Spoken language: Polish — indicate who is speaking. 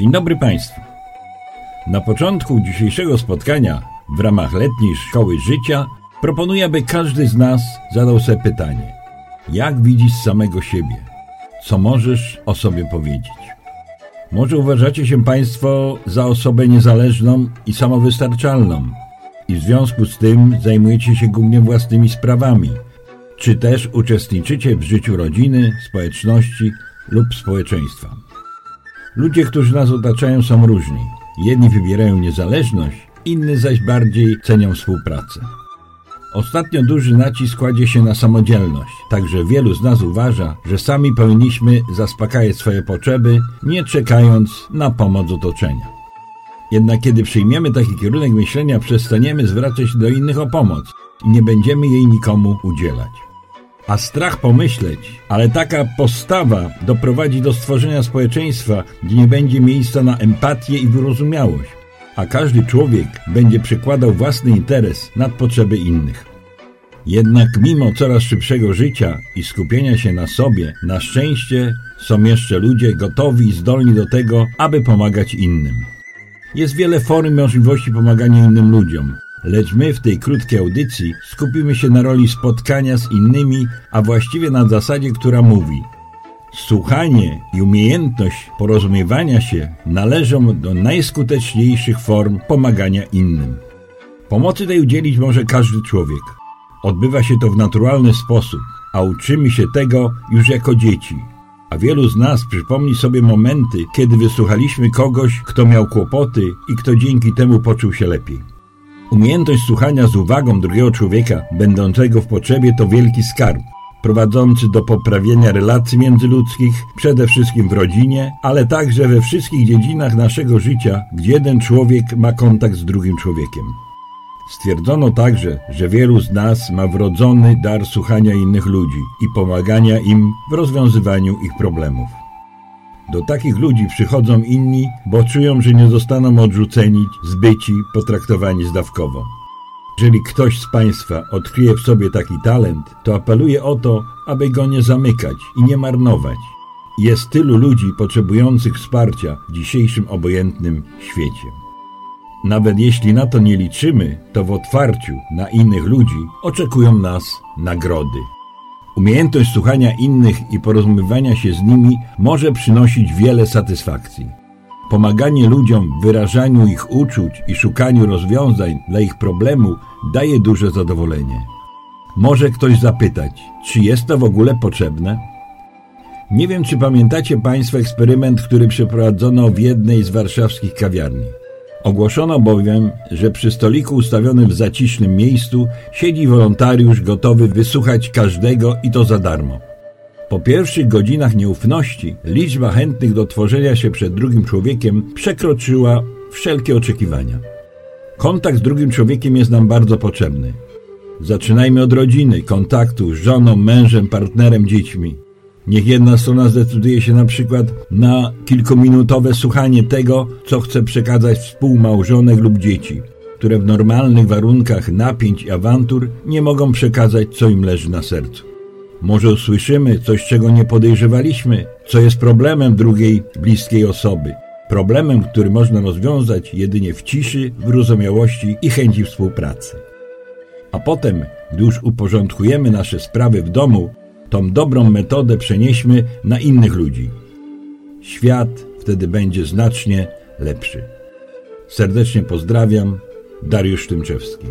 Speaker 1: Dzień dobry Państwu. Na początku dzisiejszego spotkania w ramach letniej szkoły życia proponuję, aby każdy z nas zadał sobie pytanie: jak widzisz samego siebie? Co możesz o sobie powiedzieć? Może uważacie się Państwo za osobę niezależną i samowystarczalną i w związku z tym zajmujecie się głównie własnymi sprawami, czy też uczestniczycie w życiu rodziny, społeczności lub społeczeństwa. Ludzie, którzy nas otaczają, są różni. Jedni wybierają niezależność, inni zaś bardziej cenią współpracę. Ostatnio duży nacisk kładzie się na samodzielność, także wielu z nas uważa, że sami powinniśmy zaspokajać swoje potrzeby, nie czekając na pomoc otoczenia. Jednak kiedy przyjmiemy taki kierunek myślenia, przestaniemy zwracać się do innych o pomoc i nie będziemy jej nikomu udzielać a strach pomyśleć, ale taka postawa doprowadzi do stworzenia społeczeństwa, gdzie nie będzie miejsca na empatię i wyrozumiałość, a każdy człowiek będzie przykładał własny interes nad potrzeby innych. Jednak mimo coraz szybszego życia i skupienia się na sobie, na szczęście są jeszcze ludzie gotowi i zdolni do tego, aby pomagać innym. Jest wiele form możliwości pomagania innym ludziom, Lecz my w tej krótkiej audycji skupimy się na roli spotkania z innymi, a właściwie na zasadzie, która mówi Słuchanie i umiejętność porozumiewania się należą do najskuteczniejszych form pomagania innym. Pomocy tej udzielić może każdy człowiek. Odbywa się to w naturalny sposób, a uczymy się tego już jako dzieci. A wielu z nas przypomni sobie momenty, kiedy wysłuchaliśmy kogoś, kto miał kłopoty i kto dzięki temu poczuł się lepiej. Umiejętność słuchania z uwagą drugiego człowieka, będącego w potrzebie, to wielki skarb, prowadzący do poprawienia relacji międzyludzkich, przede wszystkim w rodzinie, ale także we wszystkich dziedzinach naszego życia, gdzie jeden człowiek ma kontakt z drugim człowiekiem. Stwierdzono także, że wielu z nas ma wrodzony dar słuchania innych ludzi i pomagania im w rozwiązywaniu ich problemów. Do takich ludzi przychodzą inni, bo czują, że nie zostaną odrzuceni, zbyci, potraktowani zdawkowo. Jeżeli ktoś z Państwa odkryje w sobie taki talent, to apeluję o to, aby go nie zamykać i nie marnować. Jest tylu ludzi potrzebujących wsparcia w dzisiejszym obojętnym świecie. Nawet jeśli na to nie liczymy, to w otwarciu na innych ludzi oczekują nas nagrody. Umiejętność słuchania innych i porozumiewania się z nimi może przynosić wiele satysfakcji. Pomaganie ludziom w wyrażaniu ich uczuć i szukaniu rozwiązań dla ich problemu daje duże zadowolenie. Może ktoś zapytać, czy jest to w ogóle potrzebne? Nie wiem, czy pamiętacie Państwo eksperyment, który przeprowadzono w jednej z warszawskich kawiarni. Ogłoszono bowiem, że przy stoliku ustawionym w zacisznym miejscu siedzi wolontariusz gotowy wysłuchać każdego i to za darmo. Po pierwszych godzinach nieufności liczba chętnych do tworzenia się przed drugim człowiekiem przekroczyła wszelkie oczekiwania. Kontakt z drugim człowiekiem jest nam bardzo potrzebny. Zaczynajmy od rodziny, kontaktu z żoną, mężem, partnerem, dziećmi. Niech jedna strona zdecyduje się na przykład na kilkuminutowe słuchanie tego, co chce przekazać współmałżonek lub dzieci, które w normalnych warunkach napięć i awantur nie mogą przekazać, co im leży na sercu. Może usłyszymy coś, czego nie podejrzewaliśmy, co jest problemem drugiej bliskiej osoby. Problemem, który można rozwiązać jedynie w ciszy, wyrozumiałości i chęci współpracy. A potem, gdy już uporządkujemy nasze sprawy w domu, tą dobrą metodę przenieśmy na innych ludzi. Świat wtedy będzie znacznie lepszy. Serdecznie pozdrawiam, Dariusz Tymczewski.